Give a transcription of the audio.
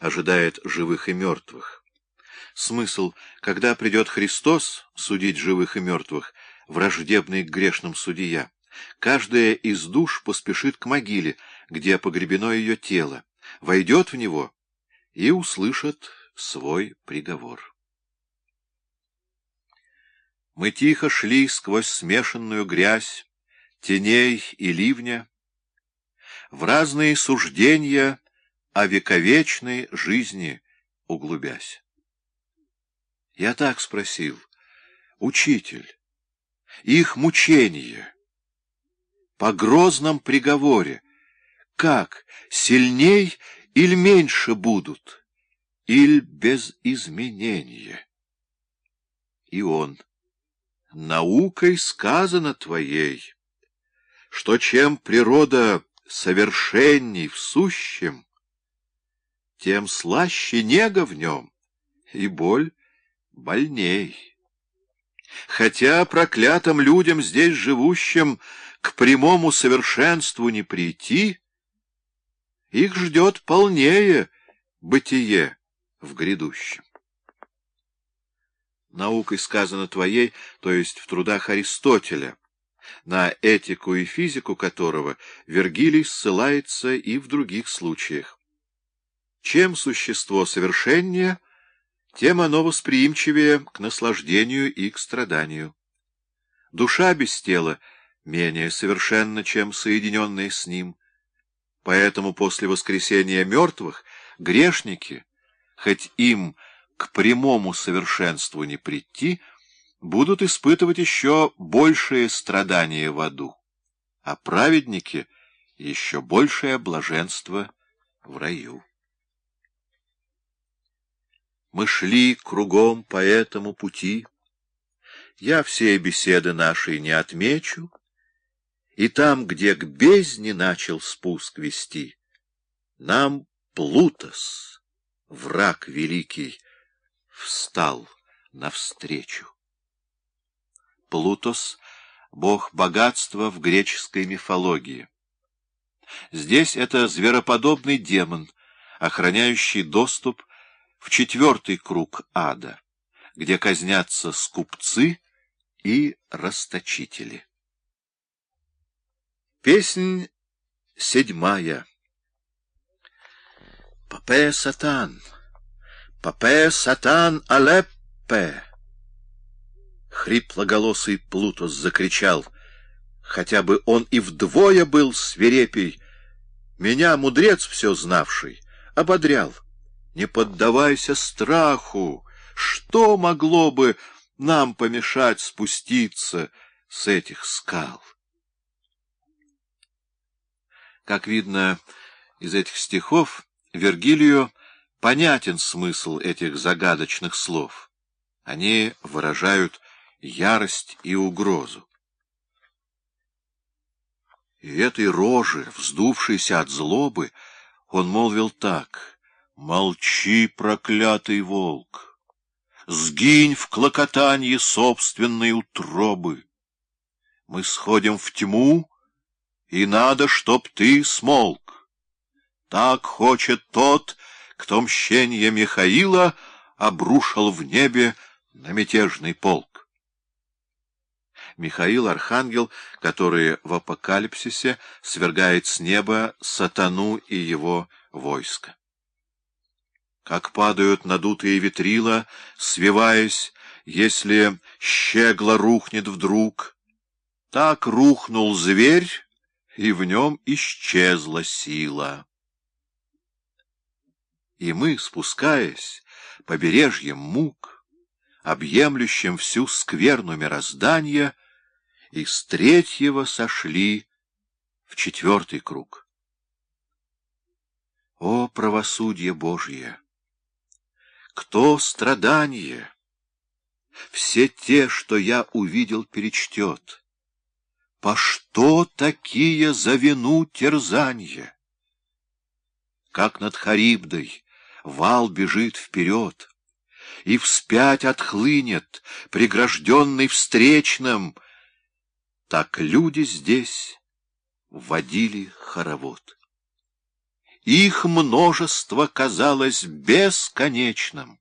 ожидает живых и мертвых. Смысл, когда придет Христос судить живых и мертвых, враждебный к грешным судья, каждая из душ поспешит к могиле, где погребено ее тело, войдет в него и услышит свой приговор. Мы тихо шли сквозь смешанную грязь, теней и ливня, в разные суждения о вековечной жизни углубясь. Я так спросил, учитель, их мучение по грозном приговоре, как, сильней или меньше будут, или без изменения? И он, наукой сказано твоей, что чем природа совершенней в сущем, тем слаще нега в нем, и боль больней. Хотя проклятым людям здесь живущим к прямому совершенству не прийти, их ждет полнее бытие в грядущем. Наукой сказано твоей, то есть в трудах Аристотеля, на этику и физику которого Вергилий ссылается и в других случаях. Чем существо совершеннее, тем оно восприимчивее к наслаждению и к страданию. Душа без тела менее совершенна, чем соединенная с ним. Поэтому после воскресения мертвых грешники, хоть им к прямому совершенству не прийти, будут испытывать еще большее страдание в аду, а праведники — еще большее блаженство в раю. Мы шли кругом по этому пути. Я все беседы нашей не отмечу, и там, где к бездне начал спуск вести, нам Плутос, враг великий, встал навстречу. Плутос — бог богатства в греческой мифологии. Здесь это звероподобный демон, охраняющий доступ в четвертый круг ада, где казнятся скупцы и расточители. Песнь седьмая. Папе сатан, папе сатан алеппе. Хриплоголосый Плутос закричал, хотя бы он и вдвое был свирепей. Меня, мудрец все знавший, ободрял. Не поддавайся страху. Что могло бы нам помешать спуститься с этих скал? Как видно из этих стихов, Вергилию понятен смысл этих загадочных слов. Они выражают ярость и угрозу. И этой рожи, вздувшейся от злобы, он молвил так: "Молчи, проклятый волк, сгинь в клокотанье собственной утробы. Мы сходим в тьму, и надо, чтоб ты смолк. Так хочет тот, кто мщенье Михаила обрушил в небе на мятежный полк. Михаил — архангел, который в апокалипсисе свергает с неба сатану и его войско. Как падают надутые ветрила, свиваясь, если щегло рухнет вдруг, так рухнул зверь, и в нем исчезла сила. И мы, спускаясь побережьем мук, объемлющим всю скверну мироздания, из третьего сошли в четвертый круг. О, правосудие Божье! Кто страдание? Все те, что я увидел, перечтет. По что такие за вину терзанья? Как над Харибдой вал бежит вперед, И вспять отхлынет, прегражденный встречным — так люди здесь водили хоровод. Их множество казалось бесконечным.